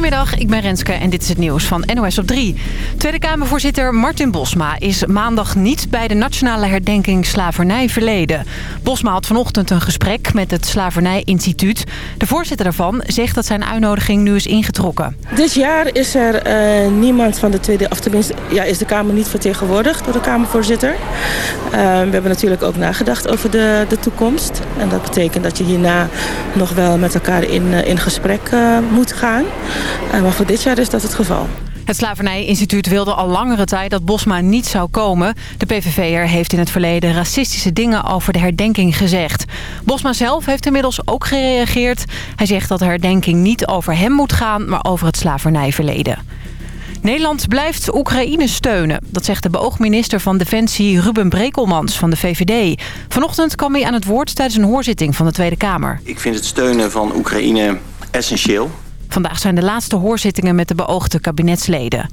Goedemiddag, ik ben Renske en dit is het nieuws van NOS op 3. Tweede Kamervoorzitter Martin Bosma is maandag niet bij de Nationale Herdenking Slavernij Verleden. Bosma had vanochtend een gesprek met het Slavernij-instituut. De voorzitter daarvan zegt dat zijn uitnodiging nu is ingetrokken. Dit jaar is er eh, niemand van de Tweede, of tenminste ja, is de Kamer niet vertegenwoordigd door de Kamervoorzitter. Uh, we hebben natuurlijk ook nagedacht over de, de toekomst. En dat betekent dat je hierna nog wel met elkaar in, in gesprek moet gaan. Uh, maar voor dit jaar is dat het geval. Het Slavernij-instituut wilde al langere tijd dat Bosma niet zou komen. De PVV'er heeft in het verleden racistische dingen over de herdenking gezegd. Bosma zelf heeft inmiddels ook gereageerd. Hij zegt dat de herdenking niet over hem moet gaan, maar over het slavernijverleden. Nederland blijft Oekraïne steunen. Dat zegt de beoogd minister van Defensie Ruben Brekelmans van de VVD. Vanochtend kwam hij aan het woord tijdens een hoorzitting van de Tweede Kamer. Ik vind het steunen van Oekraïne essentieel. Vandaag zijn de laatste hoorzittingen met de beoogde kabinetsleden.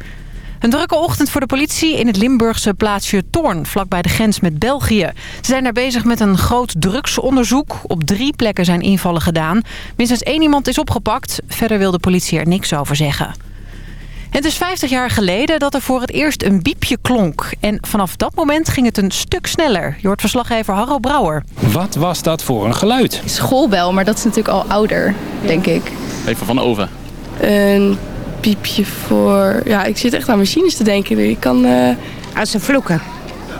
Een drukke ochtend voor de politie in het Limburgse plaatsje Toorn, vlakbij de grens met België. Ze zijn daar bezig met een groot drugsonderzoek. Op drie plekken zijn invallen gedaan. Minstens één iemand is opgepakt. Verder wil de politie er niks over zeggen. Het is 50 jaar geleden dat er voor het eerst een biepje klonk. En vanaf dat moment ging het een stuk sneller. Je hoort verslaggever Harro Brouwer. Wat was dat voor een geluid? Schoolbel, maar dat is natuurlijk al ouder, denk ik. Even van over. Een piepje voor... Ja, ik zit echt aan machines te denken. Ik kan... Uh... Als ze vloeken.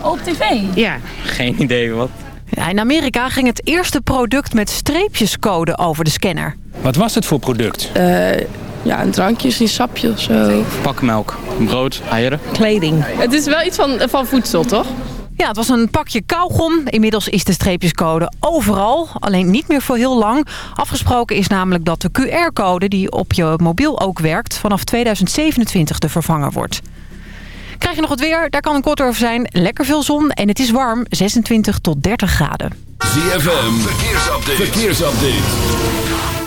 Op tv? Ja. Geen idee wat. Ja, in Amerika ging het eerste product met streepjescode over de scanner. Wat was het voor product? Uh, ja, een drankje, een sapje of zo. Pakmelk, brood, eieren. Kleding. Het is wel iets van, van voedsel, toch? Ja, het was een pakje kauwgom. Inmiddels is de streepjescode overal, alleen niet meer voor heel lang. Afgesproken is namelijk dat de QR-code die op je mobiel ook werkt... vanaf 2027 te vervangen wordt. Krijg je nog wat weer? Daar kan een kort over zijn. Lekker veel zon en het is warm, 26 tot 30 graden. ZFM, verkeersupdate. verkeersupdate.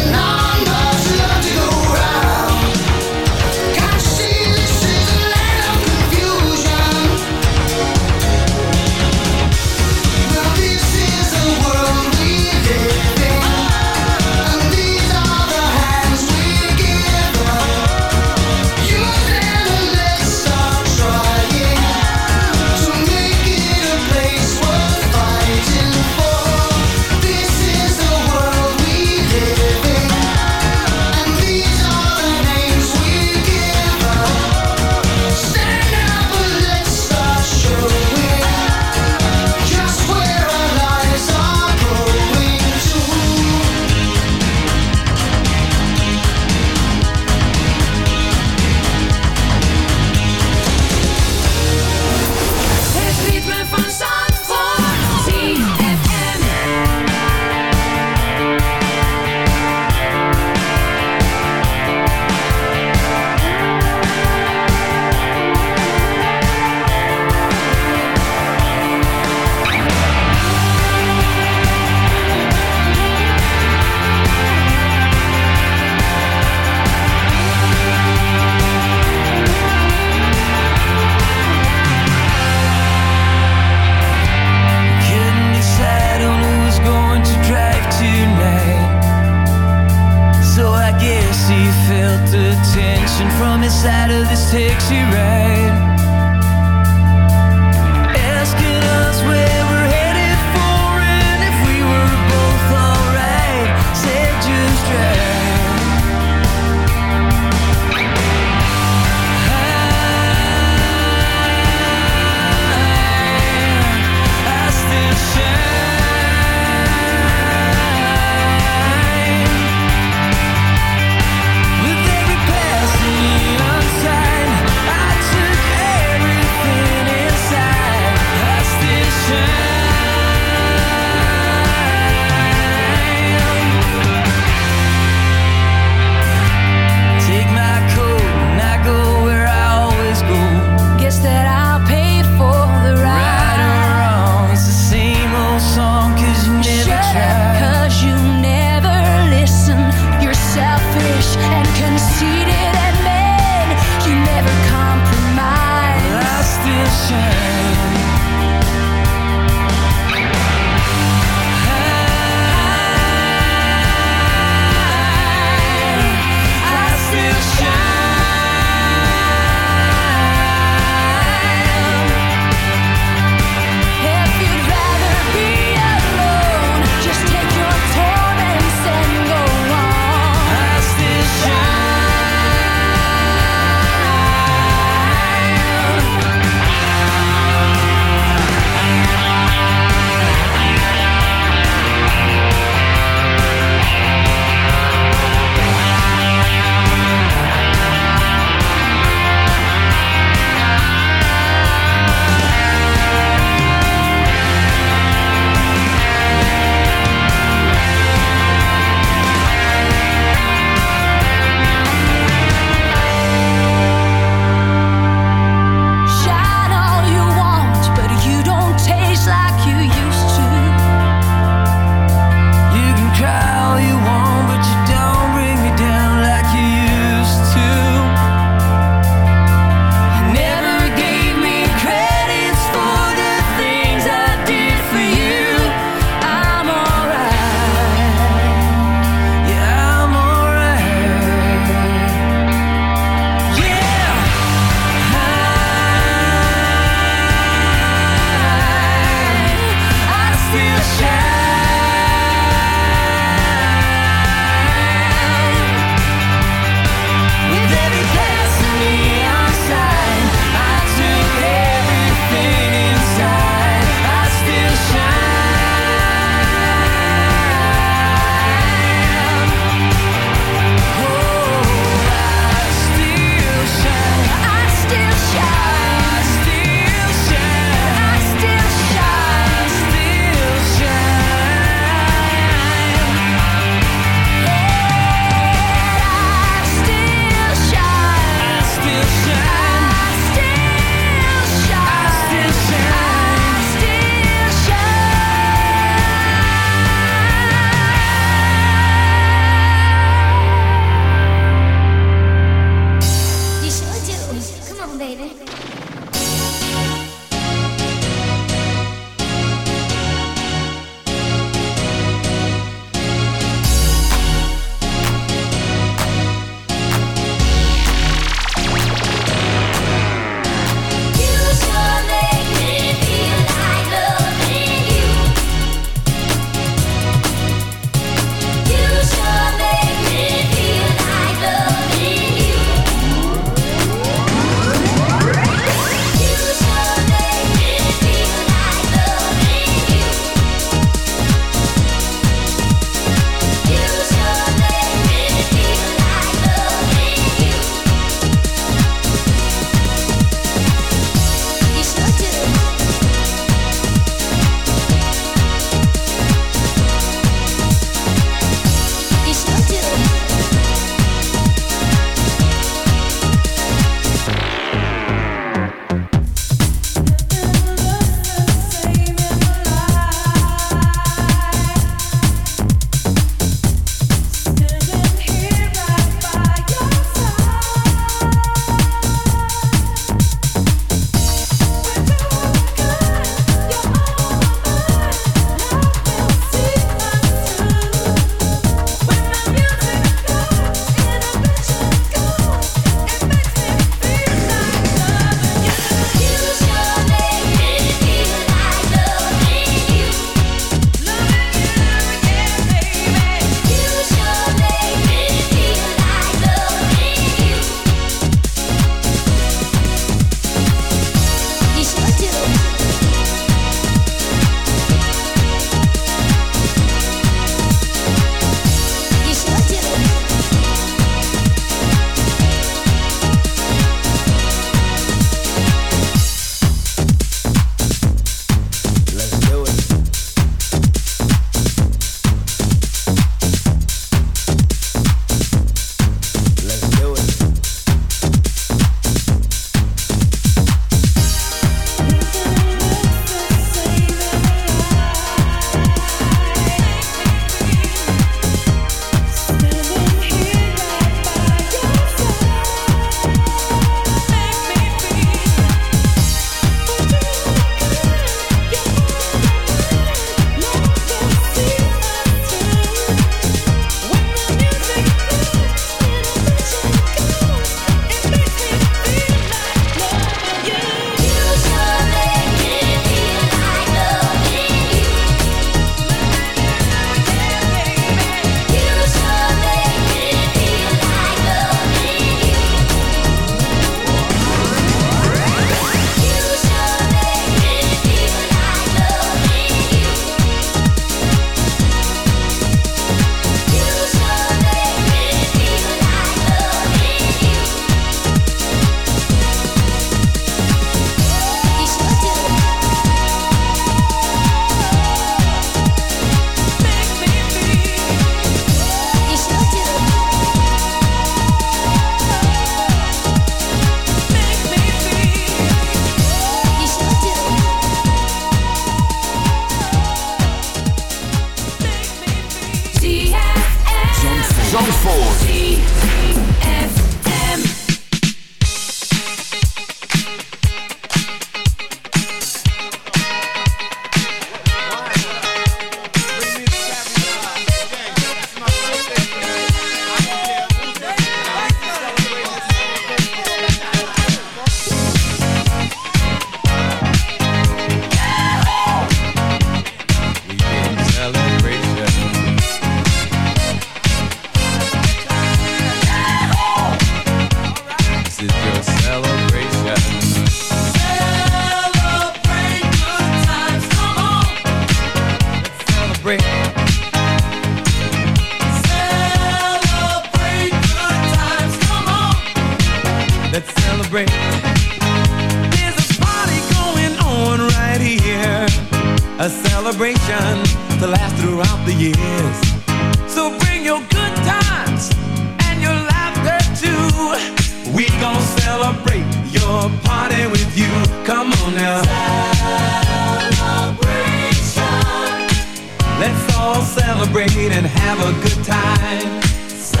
celebrate and have a good time. Celebration.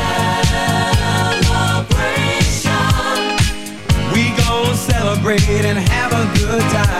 We gon' celebrate and have a good time.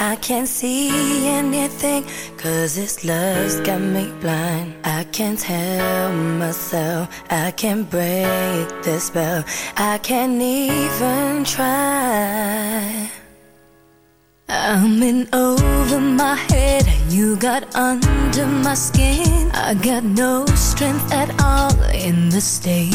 I can't see anything, cause this love's got me blind. I can't tell myself, I can't break the spell, I can't even try. I'm in over my head, you got under my skin. I got no strength at all in the state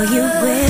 know you will.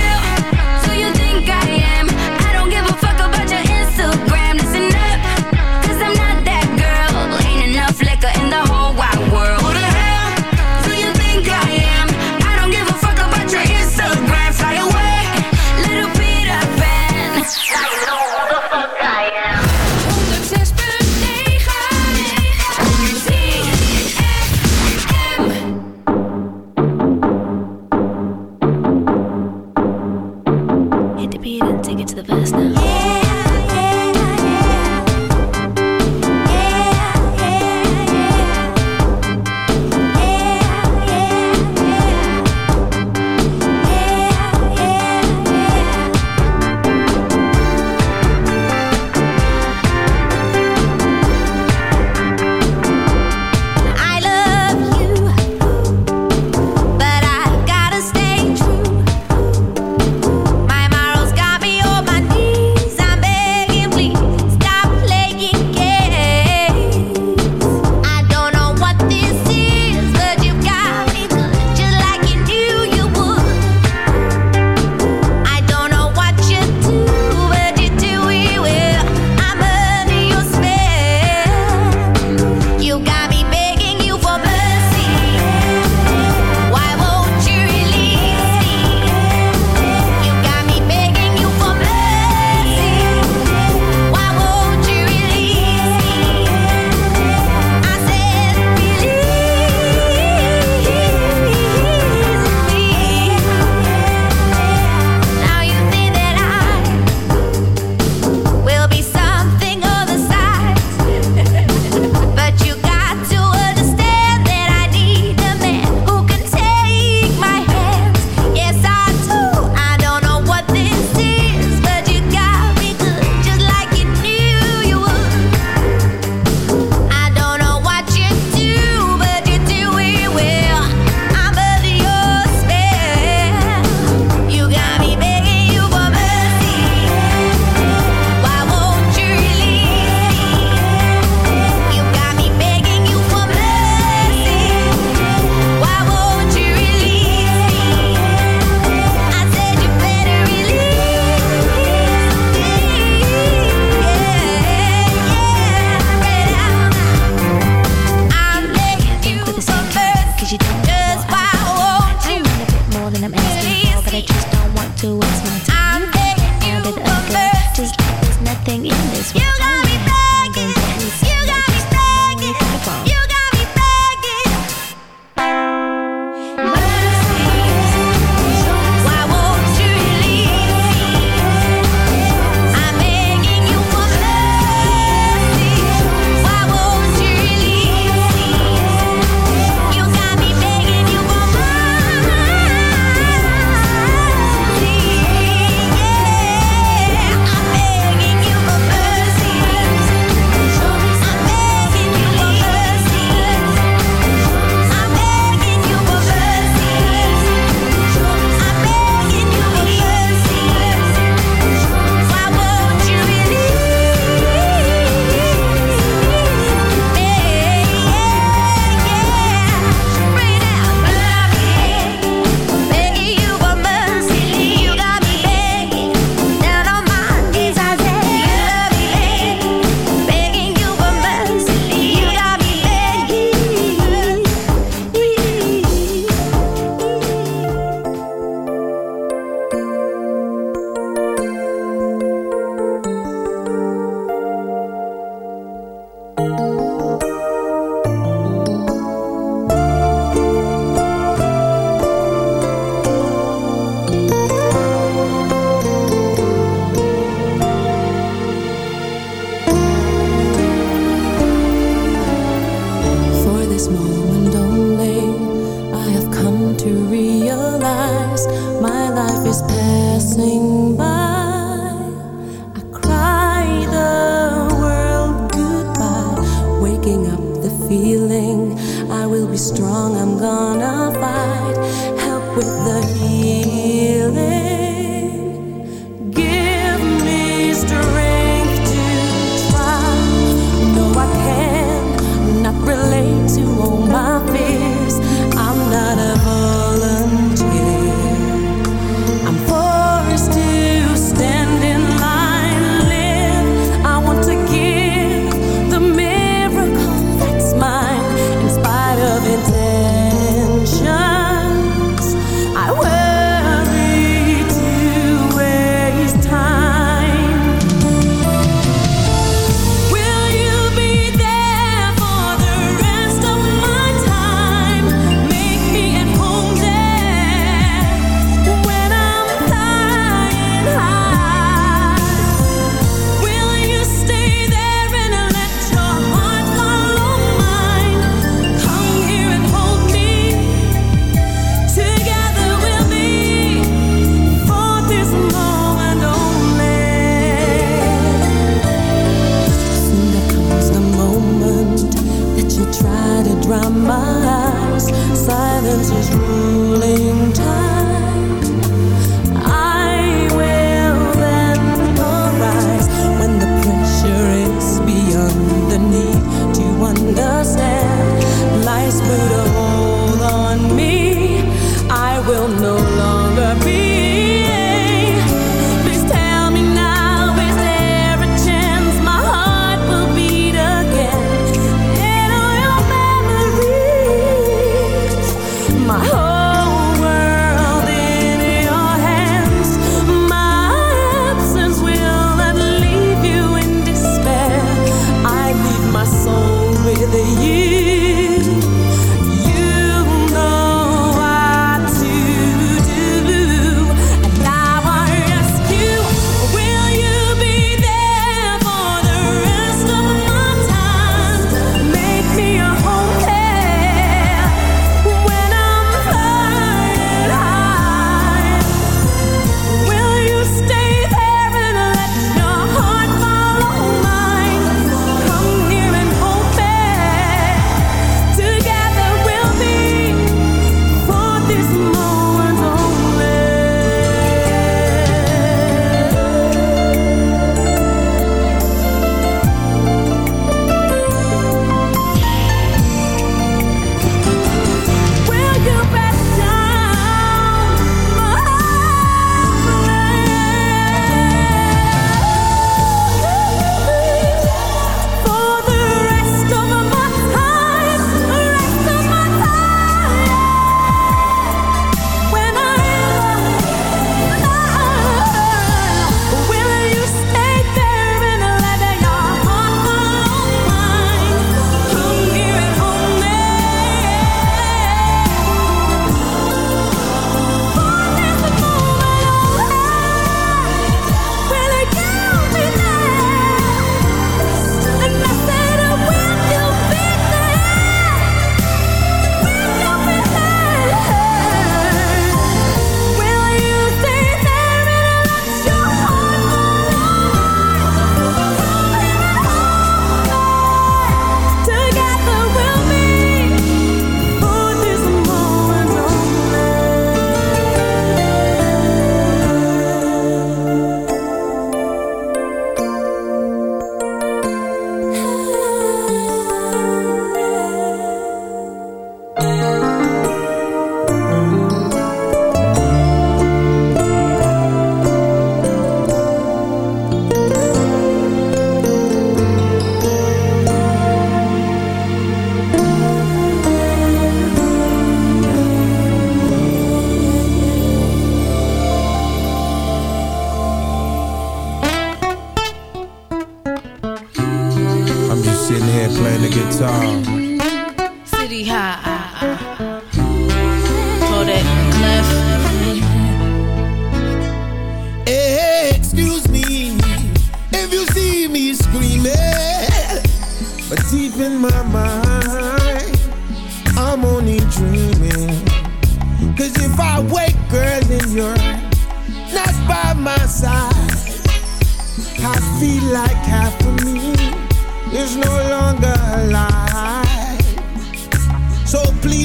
it dry my eyes. Silence is ruling time.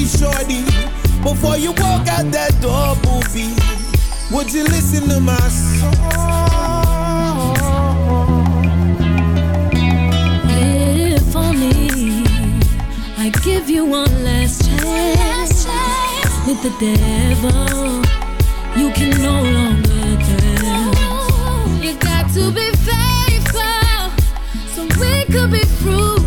Shorty, before you walk out that door, booby, would you listen to my song? If only I give you one last chance with the devil, you can no longer dance. You got to be faithful so we could be fruitful.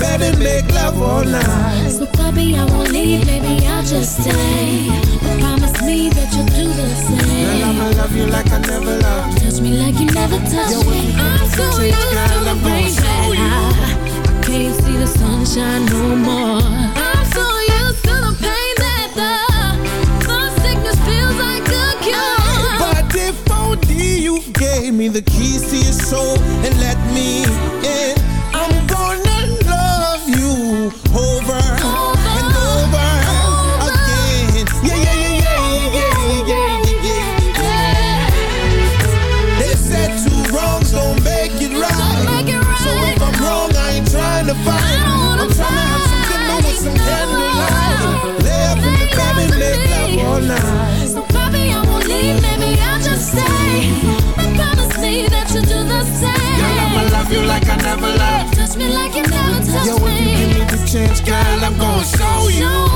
Bed and make love all night. So, puppy, I won't leave, maybe I'll just stay. But promise me that you'll do the Girl, same. I'ma love you like I never loved. Touch me like you never touched me. I'm so used to the rain I, I can't see the sunshine no more. I'm so used to the pain that the, the sickness feels like a cure. But if only you gave me the keys to your soul and let me chance, girl, I'm gonna show you.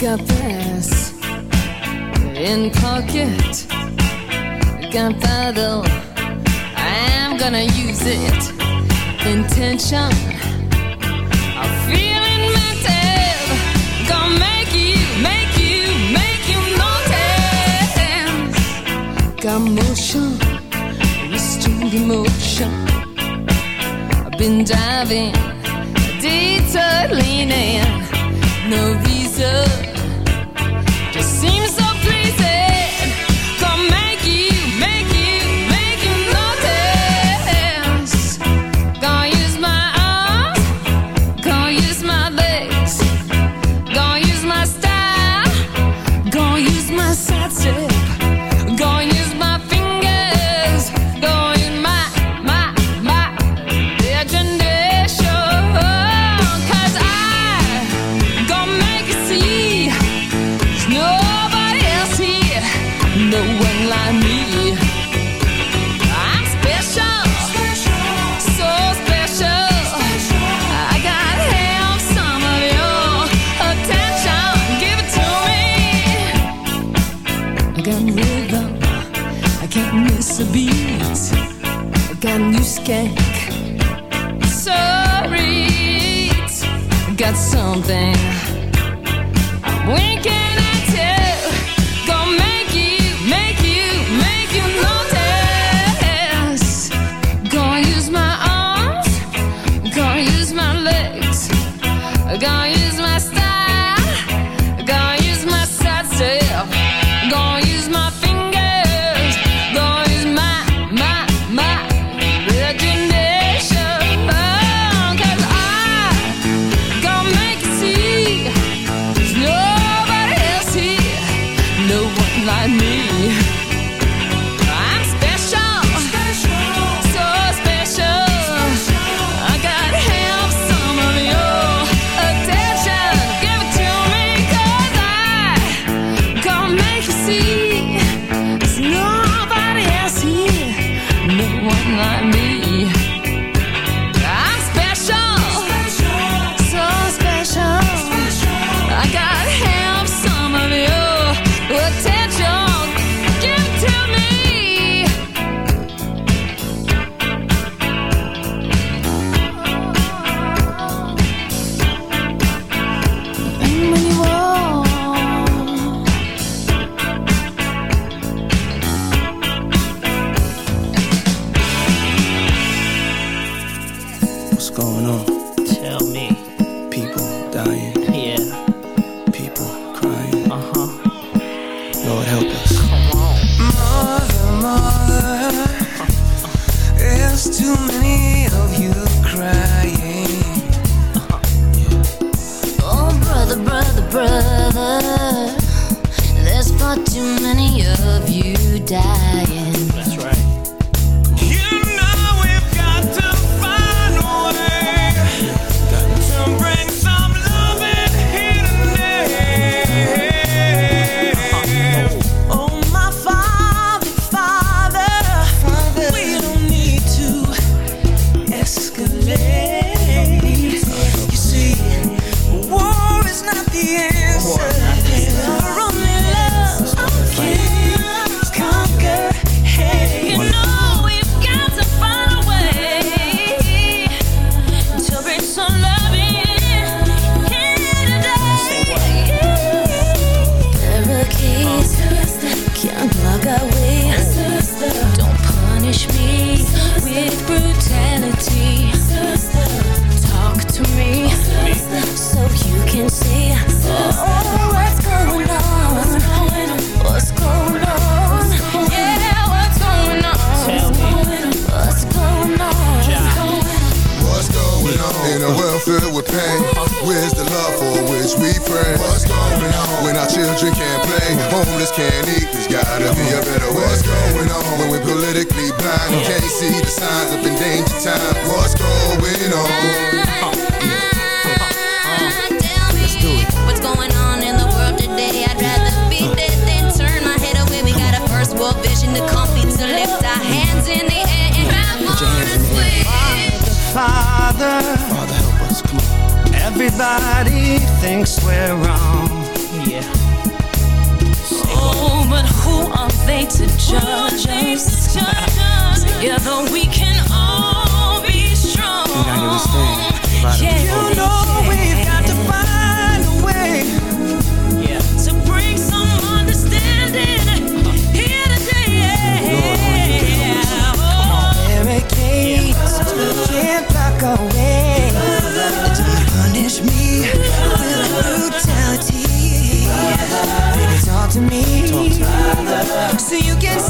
got bass in pocket, gunpowder. I'm gonna use it. Intention, I'm feeling mental. Gonna make you, make you, make you notice. Got motion, restrained emotion. I've been diving, detour no reason. you can